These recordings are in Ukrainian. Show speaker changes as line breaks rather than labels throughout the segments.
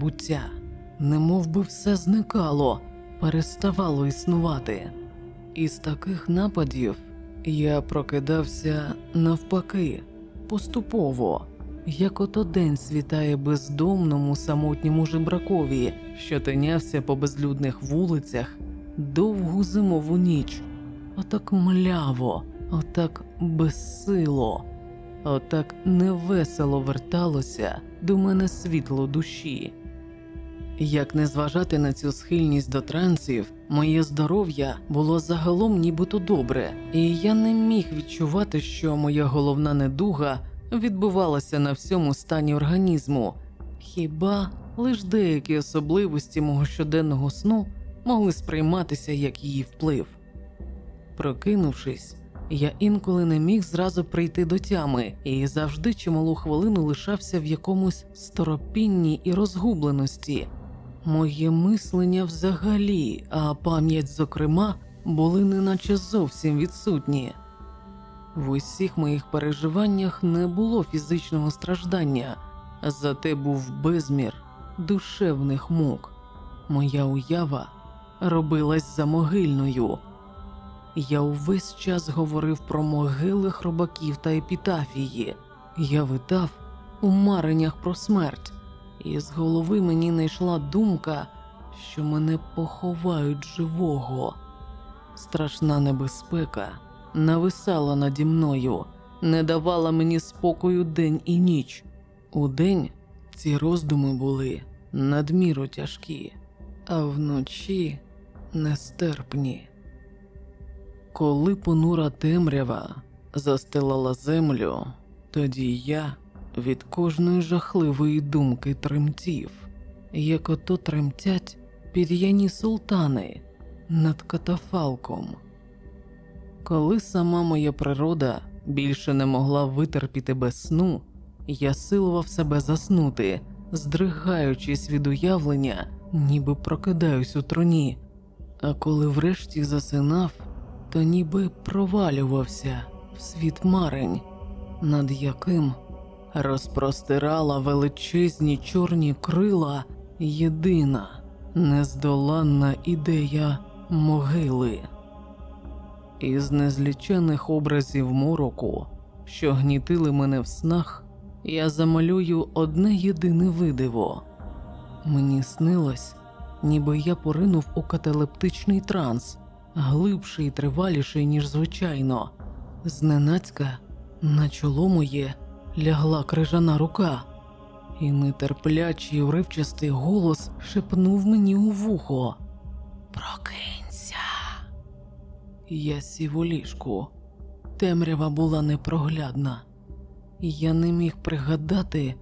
буття, немов би все зникало, переставало існувати. Із таких нападів я прокидався навпаки, поступово, як ото день світає бездомному самотньому жебракові, що тинявся по безлюдних вулицях довгу зимову ніч, отак мляво, отак безсило, отак невесело верталося до мене світло душі. Як не зважати на цю схильність до трансів, моє здоров'я було загалом нібито добре, і я не міг відчувати, що моя головна недуга відбувалася на всьому стані організму, хіба лише деякі особливості мого щоденного сну могли сприйматися як її вплив. Прокинувшись, я інколи не міг зразу прийти до тями і завжди чималу хвилину лишався в якомусь сторопінні і розгубленості. Моє мислення взагалі, а пам'ять, зокрема, були неначе зовсім відсутні. В усіх моїх переживаннях не було фізичного страждання, зате був безмір душевних мук. Моя уява робилась замогильною. Я увесь час говорив про могили хробаків та епітафії. Я витав у мареннях про смерть, і з голови мені не йшла думка, що мене поховають живого. Страшна небезпека нависала наді мною, не давала мені спокою день і ніч. Удень ці роздуми були надміру тяжкі, а вночі нестерпні. Коли понура темрява застилала землю, тоді я від кожної жахливої думки тремтів, як ото тремтять пір'яні султани над катафалком. Коли сама моя природа більше не могла витерпіти без сну, я силував себе заснути, здригаючись від уявлення, ніби прокидаюсь у троні, а коли врешті засинав, то ніби провалювався в світ марень, над яким розпростирала величезні чорні крила єдина нездоланна ідея могили. Із незлічених образів мороку, що гнітили мене в снах, я замалюю одне єдине видиво. Мені снилось, ніби я поринув у каталептичний транс, глибший і триваліший, ніж звичайно. Зненацька на чоло моє лягла крижана рука, і нетерплячий уривчастий голос шепнув мені у вухо Прокинься. Я сів у ліжку. Темрява була непроглядна. Я не міг пригадати,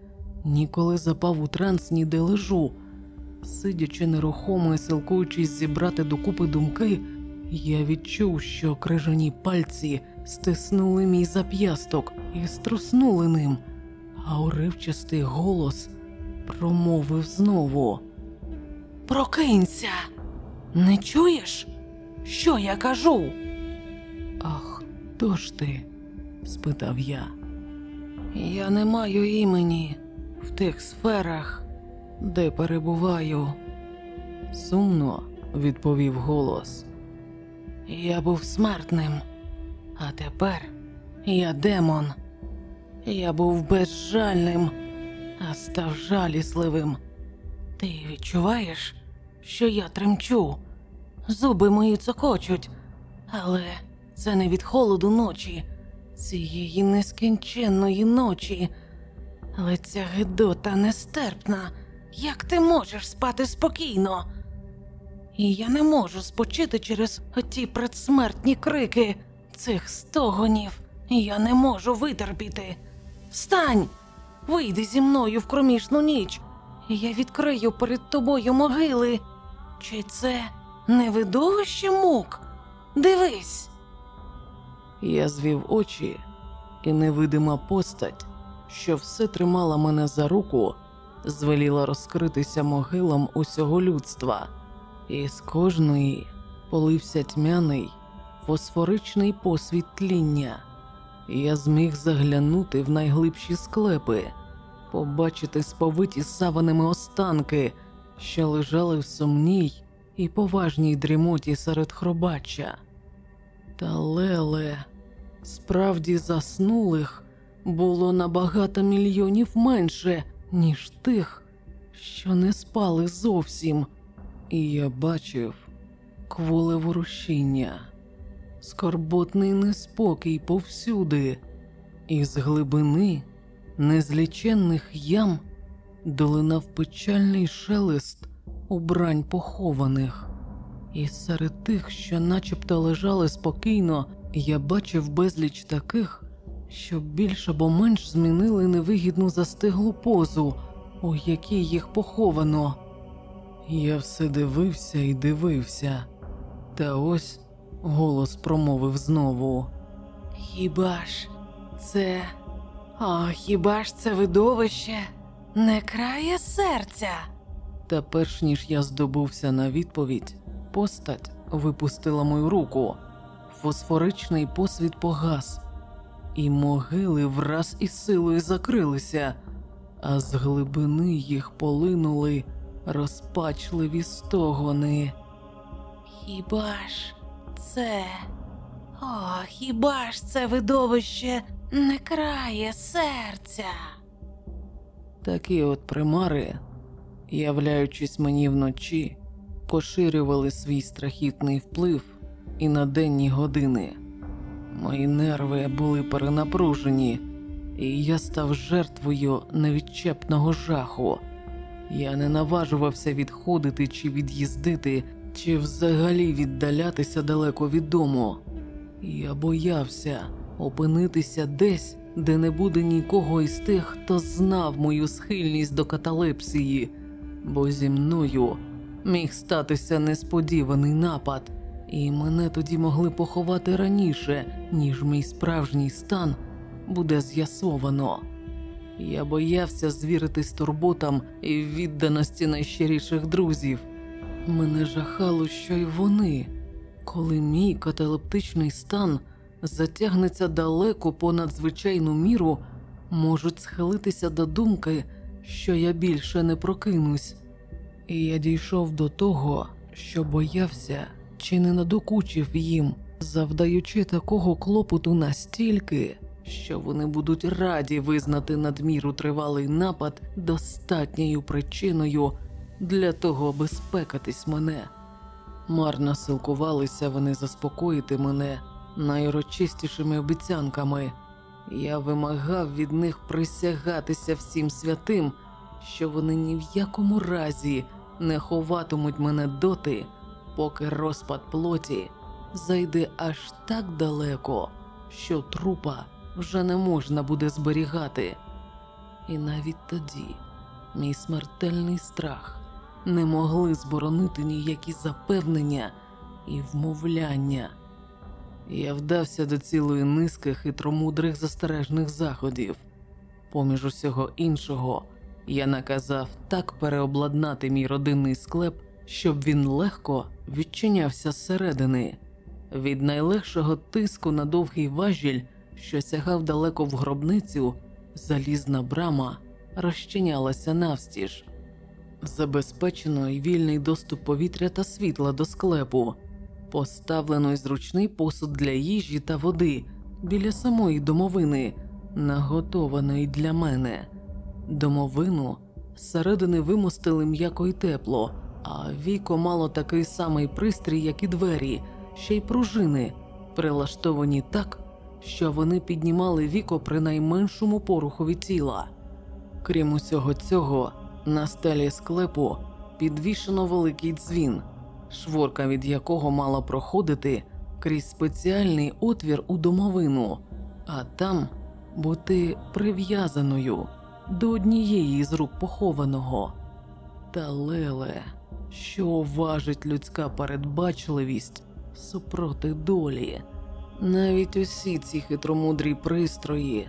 ніколи запав у транс, ніде лежу. Сидячи нерухомо і силкуючись зібрати докупи думки, я відчув, що крижані пальці стиснули мій зап'ясток і струснули ним, а уривчастий голос промовив знову: Прокинься, не чуєш, що я кажу? А хто ж ти? спитав я. Я не маю імені в тих сферах, де перебуваю. Сумно відповів голос. Я був смертним, а тепер я демон. Я був безжальним, а став жалісливим. Ти відчуваєш, що я тремчу, зуби мої цокочуть, але це не від холоду ночі, цієї нескінченної ночі. Але ця гидота нестерпна. Як ти можеш спати спокійно? І я не можу спочити через оті предсмертні крики цих стогонів. Я не можу витерпіти. Встань, вийди зі мною в кромішну ніч, і я відкрию перед тобою могили. Чи це не видовище мук? Дивись. Я звів очі, і невидима постать, що все тримала мене за руку, звеліла розкритися могилам усього людства, і з кожної полився тьмяний фосфоричний посвіт тління. Я зміг заглянути в найглибші склепи, побачити сповиті саваними останки, що лежали в сумній і поважній дрімоті серед хробача. Та леле, справді заснулих було набагато мільйонів менше, ніж тих, що не спали зовсім, і я бачив кволе ворушіння, скорботний неспокій повсюди, і з глибини незліченних ям долинав печальний шелест убрань похованих, і серед тих, що начебто лежали спокійно, я бачив безліч таких, що більш або менш змінили невигідну застиглу позу, у якій їх поховано. Я все дивився і дивився, та ось голос промовив знову.
Хіба ж це. О, хіба ж це видовище не крає серця?
Та перш ніж я здобувся на відповідь, постать випустила мою руку. Фосфоричний посвіт погас, і могили враз із силою закрилися, а з глибини їх полинули розпачливі стогони.
Хіба ж це. О, хіба ж це видовище не крає серця?
Такі от примари, являючись мені вночі, поширювали свій страхітний вплив і на денні години. Мої нерви були перенапружені, і я став жертвою невідчепного жаху. Я не наважувався відходити чи від'їздити, чи взагалі віддалятися далеко від дому. Я боявся опинитися десь, де не буде нікого із тих, хто знав мою схильність до каталепсії, бо зі мною міг статися несподіваний напад, і мене тоді могли поховати раніше, ніж мій справжній стан буде з'ясовано. Я боявся звіритись турботам і відданості найщиріших друзів. Мене жахало, що й вони, коли мій каталептичний стан затягнеться далеко понад звичайну міру, можуть схилитися до думки, що я більше не прокинусь. І я дійшов до того, що боявся чи не надокучив їм, завдаючи такого клопоту настільки, що вони будуть раді визнати надміру тривалий напад достатньою причиною для того, аби спекатись мене. Марно силкувалися вони заспокоїти мене найурочистішими обіцянками. Я вимагав від них присягатися всім святим, що вони ні в якому разі не ховатимуть мене доти, поки розпад плоті зайде аж так далеко, що трупа вже не можна буде зберігати. І навіть тоді мій смертельний страх не могли зборонити ніякі запевнення і вмовляння. Я вдався до цілої низки хитромудрих застережних заходів. Поміж усього іншого, я наказав так переобладнати мій родинний склеп, щоб він легко відчинявся зсередини. Від найлегшого тиску на довгий важіль, що сягав далеко в гробницю, залізна брама розчинялася навстіж. Забезпечено й вільний доступ повітря та світла до склепу, поставлено й зручний посуд для їжі та води біля самої домовини, наготованої для мене. Домовину зсередини вимостили м'яко й тепло, а віко мало такий самий пристрій, як і двері, ще й пружини, прилаштовані так, що вони піднімали віко при найменшому порухові тіла. Крім усього цього, на стелі склепу підвішено великий дзвін, шворка від якого мала проходити крізь спеціальний отвір у домовину, а там бути прив'язаною до однієї з рук похованого. Та леле, що важить людська передбачливість супроти долі. Навіть усі ці хитромудрі пристрої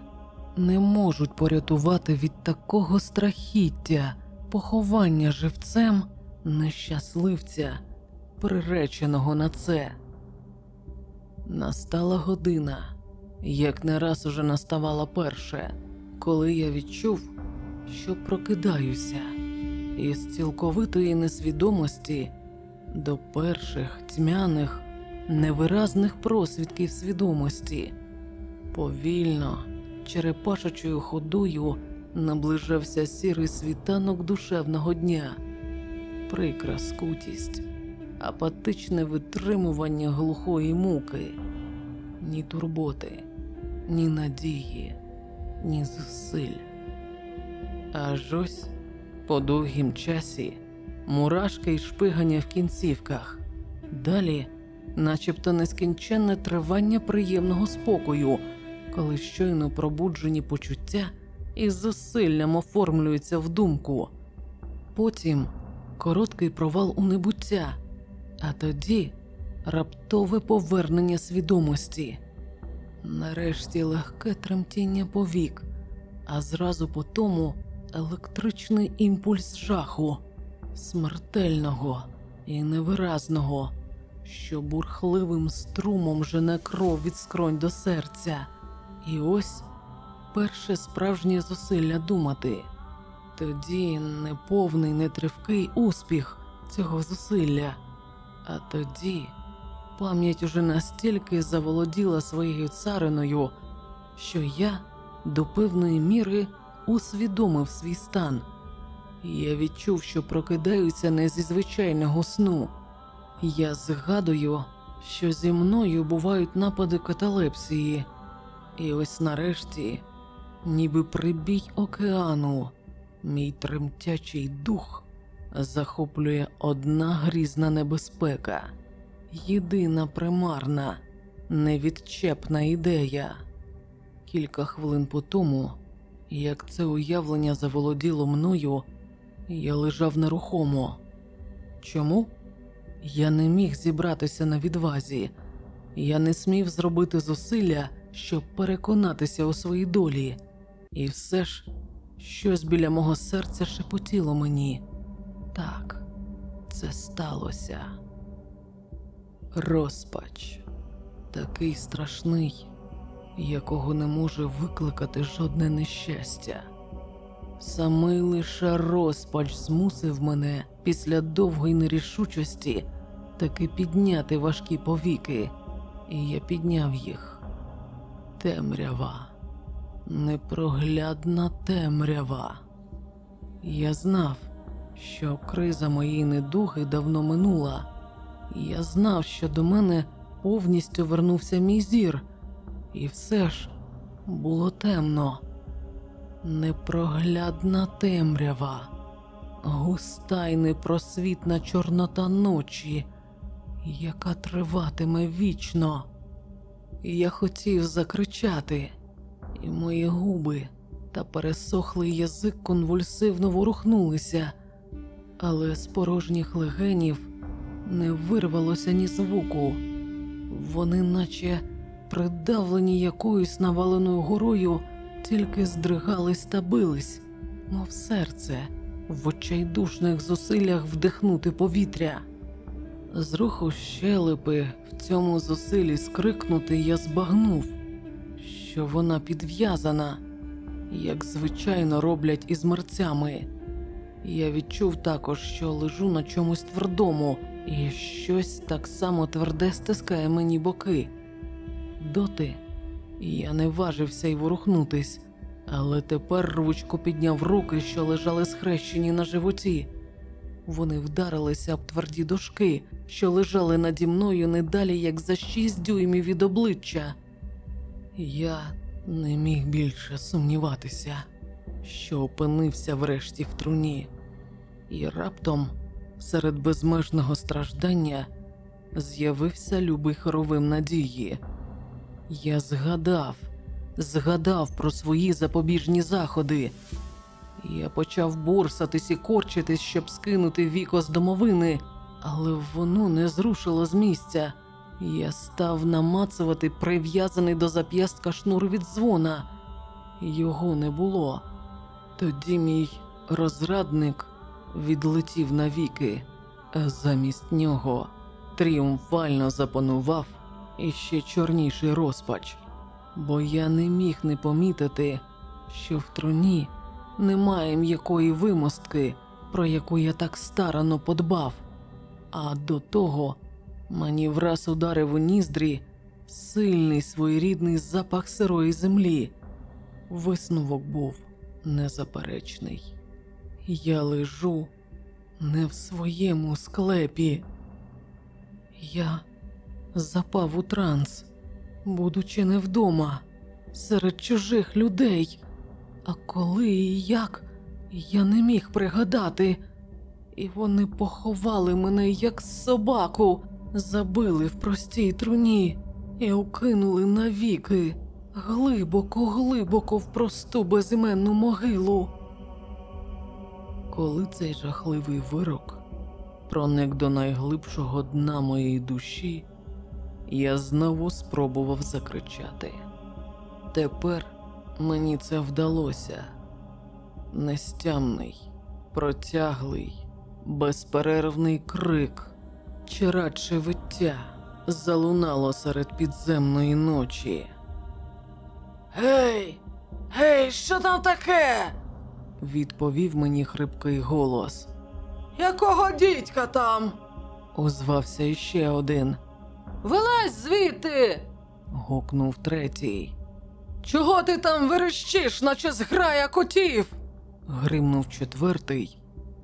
не можуть порятувати від такого страхіття, поховання живцем нещасливця, приреченого на це. Настала година, як не раз уже наставала перше, коли я відчув, що прокидаюся із цілковитої несвідомості до перших тьмяних, невиразних просвідків свідомості. Повільно, черепашечою ходою наближався сірий світанок душевного дня, прикра скутість, апатичне витримування глухої муки, ні турботи, ні надії, ні зусиль. Аж ось по довгім часі мурашки й шпигання в кінцівках. Далі, начебто нескінченне тривання приємного спокою, коли щойно пробуджені почуття із зусиллям оформлюються в думку. Потім короткий провал у небуття, а тоді раптове повернення свідомості. Нарешті легке тремтіння повік, а зразу по тому електричний імпульс жаху, смертельного і невиразного, що бурхливим струмом жене кров від скронь до серця. І ось перше справжнє зусилля думати. Тоді неповний, нетривкий успіх цього зусилля, а тоді пам'ять уже настільки заволоділа своєю цариною, що я до певної міри усвідомив свій стан. Я відчув, що прокидаюся не зі звичайного сну. Я згадую, що зі мною бувають напади каталепсії, і ось нарешті, ніби прибій океану, мій тремтячий дух захоплює одна грізна небезпека, єдина примарна, невідчепна ідея. Кілька хвилин по тому, як це уявлення заволоділо мною, я лежав нерухомо. Чому? Я не міг зібратися на відвазі, я не смів зробити зусилля, щоб переконатися у своїй долі, і все ж щось біля мого серця шепотіло мені. Так, це сталося. Розпач такий страшний, якого не може викликати жодне нещастя. Самий лише розпач змусив мене після довгої нерішучості таки підняти важкі повіки, і я підняв їх. Темрява, непроглядна темрява. Я знав, що криза моєї недуги давно минула. Я знав, що до мене повністю вернувся мій зір, і все ж було темно. Непроглядна темрява, густа й непросвітна чорнота ночі, яка триватиме вічно. Я хотів закричати, і мої губи та пересохлий язик конвульсивно ворухнулися, але з порожніх легенів не вирвалося ні звуку. Вони, наче придавлені якоюсь наваленою горою, тільки здригались та бились, мов серце, в очайдушних зусиллях вдихнути повітря. З руху щелепи в цьому зусиллі скрикнути я збагнув, що вона підв'язана, як звичайно роблять із мерцями. Я відчув також, що лежу на чомусь твердому, і щось так само тверде стискає мені боки. Доти я не важився й ворухнутись, але тепер рвучко підняв руки, що лежали схрещені на животі. Вони вдарилися об тверді дошки, що лежали наді мною не далі, як за шість дюймів від обличчя. Я не міг більше сумніватися, що опинився врешті в труні, і раптом, серед безмежного страждання, з'явився любий хоровим надії. Я згадав, згадав про свої запобіжні заходи. Я почав бурсатись і корчитись, щоб скинути віко з домовини, але воно не зрушило з місця. Я став намацувати прив'язаний до зап'ястка шнур від дзвона. Його не було. Тоді мій розрадник відлетів навіки, а замість нього тріумфально запанував іще чорніший розпач, бо я не міг не помітити, що в труні немає м'якої вимостки, про яку я так старано подбав. А до того мені враз ударив у ніздрі сильний своєрідний запах сирої землі. Висновок був незаперечний. Я лежу не в своєму склепі. Я запав у транс, будучи не вдома, серед чужих людей. А коли і як, я не міг пригадати. І вони поховали мене як собаку, забили в простій труні і укинули навіки, глибоко, глибоко в просту безіменну могилу. Коли цей жахливий вирок проник до найглибшого дна моєї душі, я знову спробував закричати. Тепер мені це вдалося. Нестямний, протяглий, безперервний крик, чи радше виття залунало серед підземної ночі. Гей, гей, що там таке? відповів мені хрипкий голос. Якого дідька там? озвався іще один. Вилазь звідти. гукнув третій. Чого ти там верещиш, наче зграя котів? гримнув четвертий,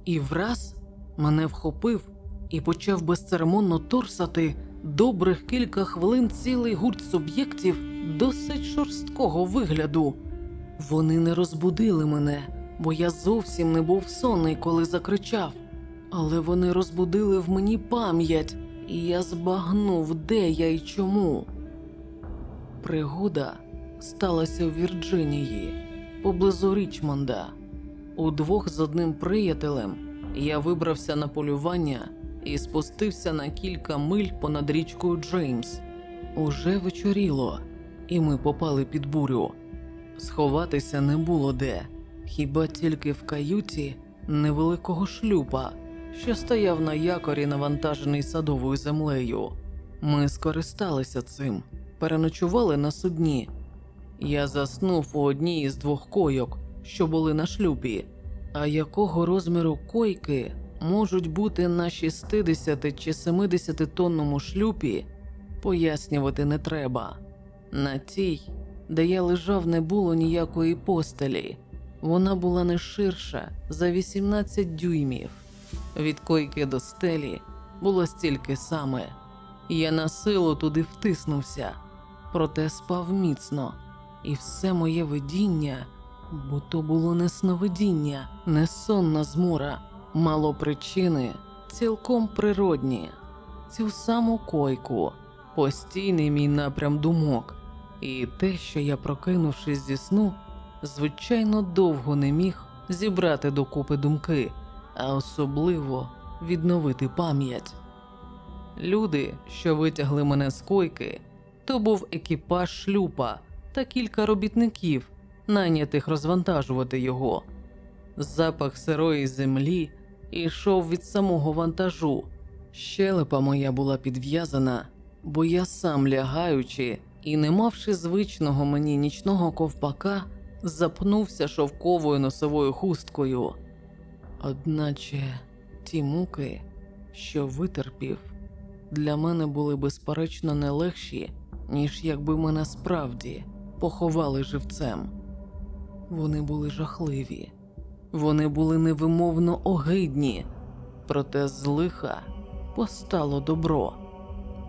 і враз мене вхопив і почав безцеремонно торсати добрих кілька хвилин цілий гурт суб'єктів досить шорсткого вигляду. Вони не розбудили мене, бо я зовсім не був сонний, коли закричав. Але вони розбудили в мені пам'ять, і я збагнув, де я і чому. Пригода сталася у Вірджинії, поблизу Річмонда. Удвох з одним приятелем я вибрався на полювання і спустився на кілька миль понад річкою Джеймс. Уже вечоріло, і ми попали під бурю. Сховатися не було де, хіба тільки в каюті невеликого шлюпа, що стояв на якорі, навантажений садовою землею. Ми скористалися цим, переночували на судні. Я заснув у одній із двох койок, що були на шлюпі. А якого розміру койки можуть бути на 60 чи 70 тонному шлюпі, пояснювати не треба. На тій, де я лежав, не було ніякої постелі. Вона була не ширша за 18 дюймів. Від койки до стелі було стільки саме. Я на силу туди втиснувся, проте спав міцно, і все моє видіння, бо то було не сновидіння, не сонна змора, мало причини, цілком природні, цю саму койку, постійний мій напрям думок, і те, що я, прокинувшись зі сну, звичайно довго не міг зібрати докупи думки, а особливо відновити пам'ять. Люди, що витягли мене з койки, то був екіпаж шлюпа та кілька робітників, найнятих розвантажувати його. Запах сирої землі ішов від самого вантажу. Щелепа моя була підв'язана, бо я сам лягаючи і, не мавши звичного мені нічного ковпака, запнувся шовковою носовою хусткою. Одначе ті муки, що витерпів, для мене були безперечно не легші, ніж якби мене справді поховали живцем. Вони були жахливі, вони були невимовно огидні, проте з лиха постало добро.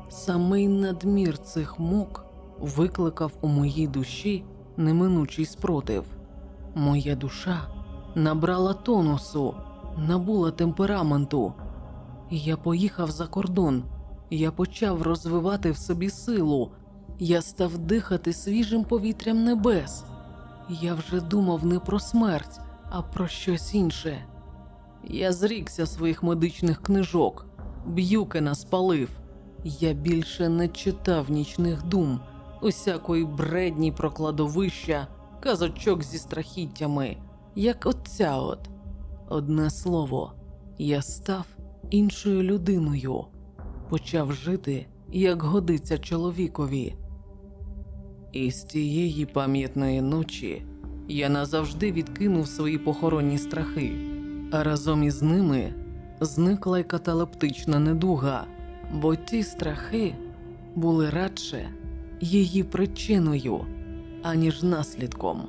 Самий надмір цих мук викликав у моїй душі неминучий спротив. Моя душа набрала тонусу, набула темпераменту. Я поїхав за кордон, я почав розвивати в собі силу, я став дихати свіжим повітрям небес. Я вже думав не про смерть, а про щось інше. Я зрікся своїх медичних книжок, Б'юкена спалив. Я більше не читав нічних дум, усякої бредні про кладовища, казочок зі страхіттями, як оця от. Одне слово, я став іншою людиною, почав жити, як годиться чоловікові. І з тієї пам'ятної ночі я назавжди відкинув свої похоронні страхи, а разом із ними зникла й каталептична недуга, бо ті страхи були радше її причиною, аніж наслідком.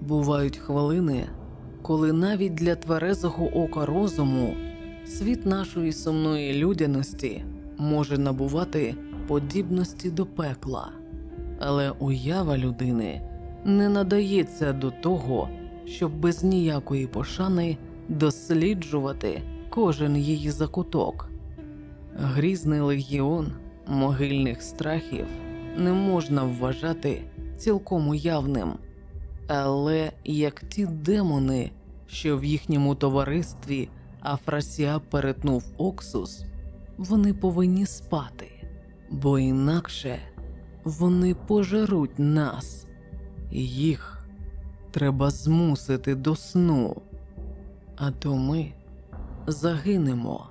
Бувають хвилини, коли навіть для тверезого ока розуму світ нашої сумної людяності може набувати подібності до пекла, але уява людини не надається до того, щоб без ніякої пошани досліджувати кожен її закуток. Грізний легіон могильних страхів не можна вважати цілком уявним, але як ті демони, що в їхньому товаристві Афрасіаб перетнув Оксус, вони повинні спати, бо інакше вони пожеруть нас, їх треба змусити до сну, а то ми загинемо.